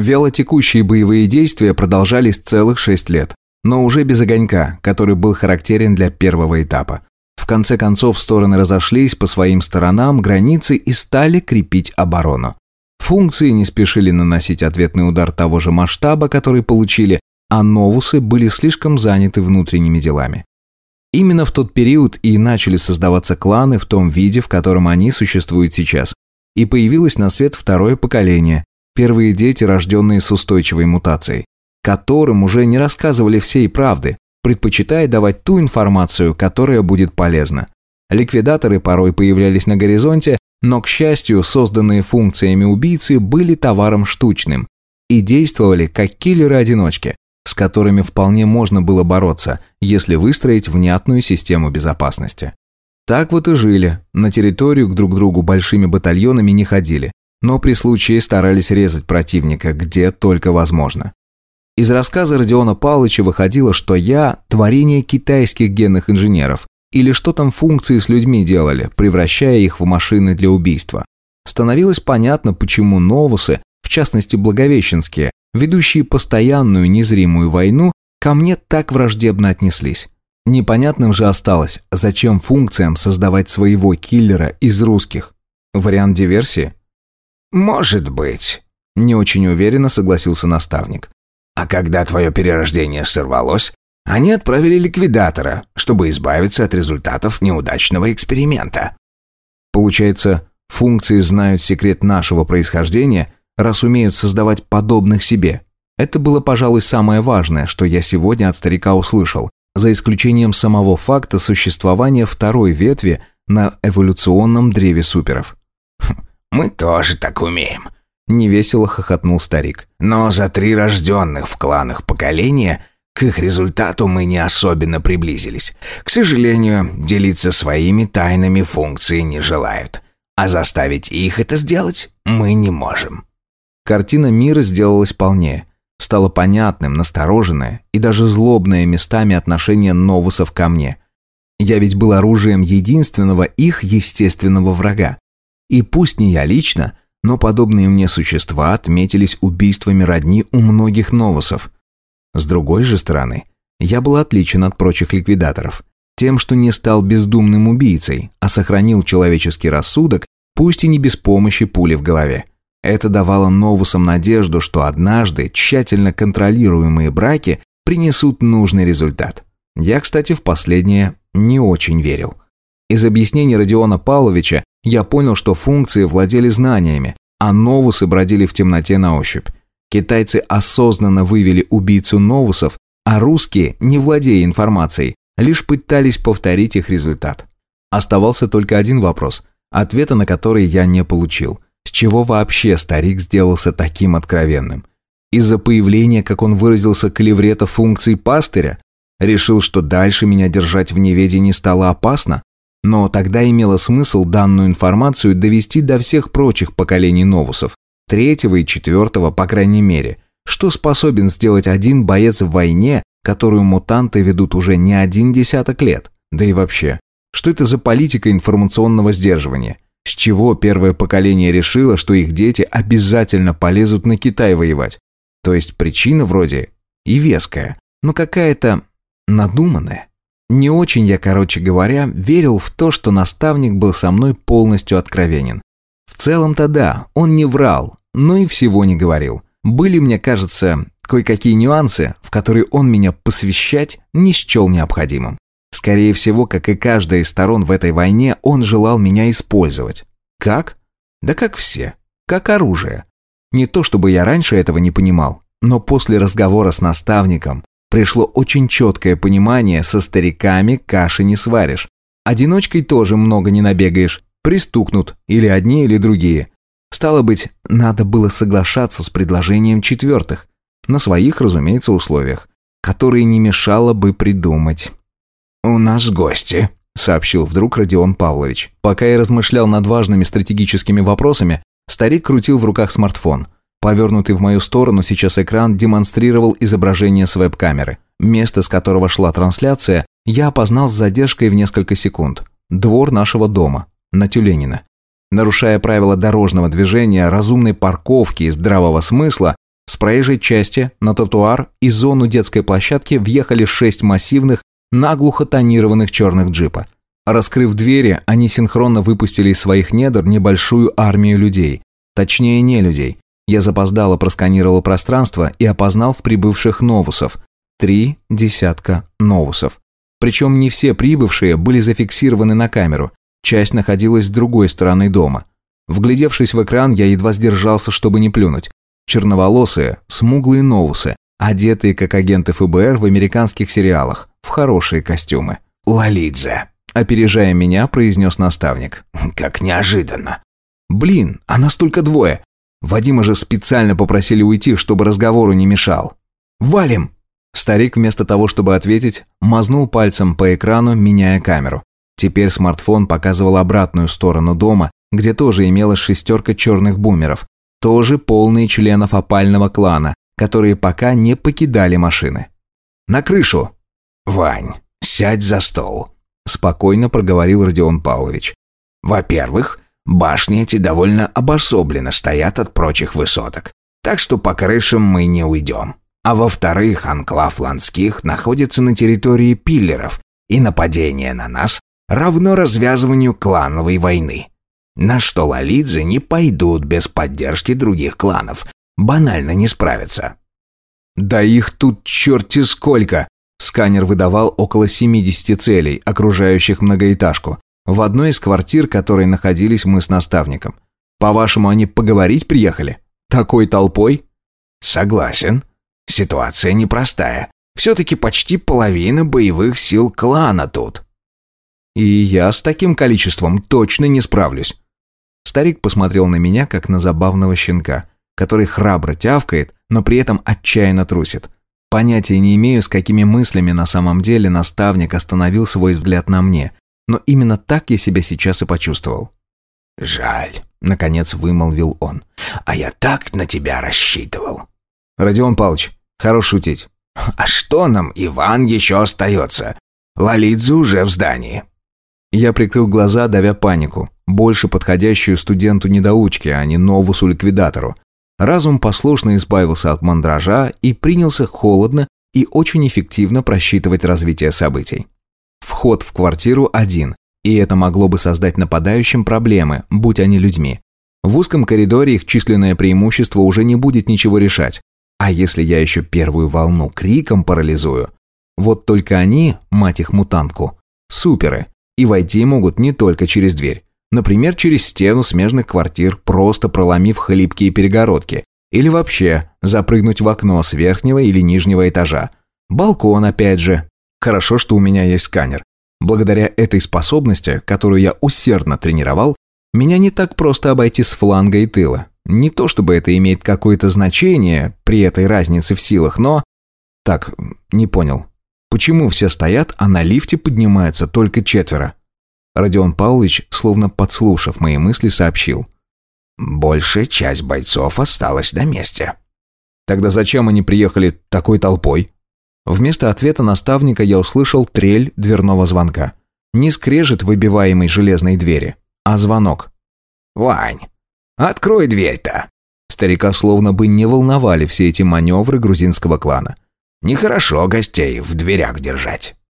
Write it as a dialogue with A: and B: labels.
A: Вялотекущие боевые действия продолжались целых шесть лет, но уже без огонька, который был характерен для первого этапа. В конце концов стороны разошлись по своим сторонам границы и стали крепить оборону. Функции не спешили наносить ответный удар того же масштаба, который получили, а новусы были слишком заняты внутренними делами. Именно в тот период и начали создаваться кланы в том виде, в котором они существуют сейчас. И появилось на свет второе поколение, первые дети, рожденные с устойчивой мутацией, которым уже не рассказывали всей правды, предпочитая давать ту информацию, которая будет полезна. Ликвидаторы порой появлялись на горизонте, но, к счастью, созданные функциями убийцы были товаром штучным и действовали как киллеры-одиночки, с которыми вполне можно было бороться, если выстроить внятную систему безопасности. Так вот и жили, на территорию к друг другу большими батальонами не ходили, но при случае старались резать противника, где только возможно. Из рассказа Родиона Павловича выходило, что я – творение китайских генных инженеров, или что там функции с людьми делали, превращая их в машины для убийства. Становилось понятно, почему новусы, в частности благовещенские, ведущие постоянную незримую войну, ко мне так враждебно отнеслись. Непонятным же осталось, зачем функциям создавать своего киллера из русских. Вариант диверсии?
B: «Может быть», –
A: не очень уверенно согласился наставник.
B: «А когда твое перерождение сорвалось, они отправили ликвидатора, чтобы избавиться от результатов неудачного эксперимента».
A: Получается, функции знают секрет нашего происхождения – раз умеют создавать подобных себе. Это было, пожалуй, самое важное, что я сегодня от старика услышал, за исключением самого факта существования второй ветви на эволюционном древе суперов.
B: «Хм, «Мы тоже так умеем», –
A: невесело хохотнул старик.
B: «Но за три рожденных в кланах поколения к их результату мы не особенно приблизились. К сожалению, делиться своими тайнами функции не желают. А заставить их это сделать мы не можем».
A: Картина мира сделалась полнее. Стало понятным, настороженное и даже злобное местами отношение новусов ко мне. Я ведь был оружием единственного их естественного врага. И пусть не я лично, но подобные мне существа отметились убийствами родни у многих новусов. С другой же стороны, я был отличен от прочих ликвидаторов. Тем, что не стал бездумным убийцей, а сохранил человеческий рассудок, пусть и не без помощи пули в голове. Это давало новусам надежду, что однажды тщательно контролируемые браки принесут нужный результат. Я, кстати, в последнее не очень верил. Из объяснений Родиона Павловича я понял, что функции владели знаниями, а новусы бродили в темноте на ощупь. Китайцы осознанно вывели убийцу новусов, а русские, не владея информацией, лишь пытались повторить их результат. Оставался только один вопрос, ответа на который я не получил – с чего вообще старик сделался таким откровенным? Из-за появления, как он выразился, клеврета функций пастыря? Решил, что дальше меня держать в неведении стало опасно? Но тогда имело смысл данную информацию довести до всех прочих поколений новусов, третьего и четвертого, по крайней мере. Что способен сделать один боец в войне, которую мутанты ведут уже не один десяток лет? Да и вообще, что это за политика информационного сдерживания? С чего первое поколение решило, что их дети обязательно полезут на Китай воевать? То есть причина вроде и веская, но какая-то надуманная. Не очень я, короче говоря, верил в то, что наставник был со мной полностью откровенен. В целом-то да, он не врал, но и всего не говорил. Были, мне кажется, кое-какие нюансы, в которые он меня посвящать не счел необходимым. Скорее всего, как и каждая из сторон в этой войне, он желал меня использовать. Как? Да как все. Как оружие. Не то чтобы я раньше этого не понимал, но после разговора с наставником пришло очень четкое понимание, со стариками каши не сваришь. Одиночкой тоже много не набегаешь, пристукнут или одни, или другие. Стало быть, надо было соглашаться с предложением четвертых, на своих, разумеется, условиях, которые не мешало бы придумать.
B: «У нас гости», — сообщил вдруг Родион Павлович.
A: Пока я размышлял над важными стратегическими вопросами, старик крутил в руках смартфон. Повернутый в мою сторону сейчас экран демонстрировал изображение с веб-камеры. Место, с которого шла трансляция, я опознал с задержкой в несколько секунд. Двор нашего дома, на Тюленина. Нарушая правила дорожного движения, разумной парковки и здравого смысла, С проезжей части на тротуар и зону детской площадки въехали шесть массивных, наглухо тонированных черных джипа. Раскрыв двери, они синхронно выпустили из своих недр небольшую армию людей. Точнее, не людей. Я запоздало просканировал пространство и опознал в прибывших новусов. Три десятка новусов. Причем не все прибывшие были зафиксированы на камеру. Часть находилась с другой стороны дома. Вглядевшись в экран, я едва сдержался, чтобы не плюнуть. Черноволосые, смуглые новусы, одетые как агенты ФБР в американских сериалах, в хорошие костюмы.
B: «Лолидзе», —
A: опережая меня, произнес наставник.
B: «Как неожиданно».
A: «Блин, а нас только двое. Вадима же специально попросили уйти, чтобы разговору не мешал. Валим!» Старик вместо того, чтобы ответить, мазнул пальцем по экрану, меняя камеру. Теперь смартфон показывал обратную сторону дома, где тоже имелась шестерка черных бумеров, тоже полные членов опального клана, которые пока не покидали машины. «На крышу!»
B: «Вань, сядь за стол», –
A: спокойно проговорил Родион Павлович.
B: «Во-первых, башни эти довольно обособленно стоят от прочих высоток, так что по крышам мы не уйдем. А во-вторых, анклав Ланских находится на территории пиллеров, и нападение на нас равно развязыванию клановой войны. На что лолидзы не пойдут без поддержки других кланов. Банально не справятся.
A: «Да их тут черти сколько!» Сканер выдавал около 70 целей, окружающих многоэтажку, в одной из квартир, которой находились мы с наставником. По-вашему, они поговорить приехали? Такой толпой?
B: Согласен. Ситуация непростая. Все-таки почти половина боевых сил клана тут.
A: И я с таким количеством точно не справлюсь. Старик посмотрел на меня, как на забавного щенка, который храбро тявкает, но при этом отчаянно трусит. Понятия не имею, с какими мыслями на самом деле наставник остановил свой взгляд на мне, но именно так я себя сейчас и почувствовал.
B: «Жаль», — наконец вымолвил он, — «а я так на тебя рассчитывал».
A: «Родион Павлович, хорош шутить».
B: «А что нам, Иван, еще остается? Лолидзе уже в здании».
A: Я прикрыл глаза, давя панику, больше подходящую студенту-недоучке, а не новусу-ликвидатору. Разум послушно избавился от мандража и принялся холодно и очень эффективно просчитывать развитие событий. Вход в квартиру один, и это могло бы создать нападающим проблемы, будь они людьми. В узком коридоре их численное преимущество уже не будет ничего решать. А если я еще первую волну криком парализую? Вот только они, мать их мутантку, суперы, и войти могут не только через дверь. Например, через стену смежных квартир, просто проломив хлипкие перегородки. Или вообще запрыгнуть в окно с верхнего или нижнего этажа. Балкон опять же. Хорошо, что у меня есть сканер. Благодаря этой способности, которую я усердно тренировал, меня не так просто обойти с фланга и тыла. Не то чтобы это имеет какое-то значение при этой разнице в силах, но... Так, не понял. Почему все стоят, а на лифте поднимаются только четверо? Родион Павлович, словно подслушав мои мысли, сообщил.
B: Большая часть бойцов осталась на месте.
A: Тогда зачем они приехали такой толпой? Вместо ответа наставника я услышал трель дверного звонка. Не скрежет выбиваемой железной двери, а звонок.
B: «Вань, открой дверь-то!»
A: Старика словно бы не волновали все эти маневры грузинского клана.
B: Нехорошо гостей в дверях держать.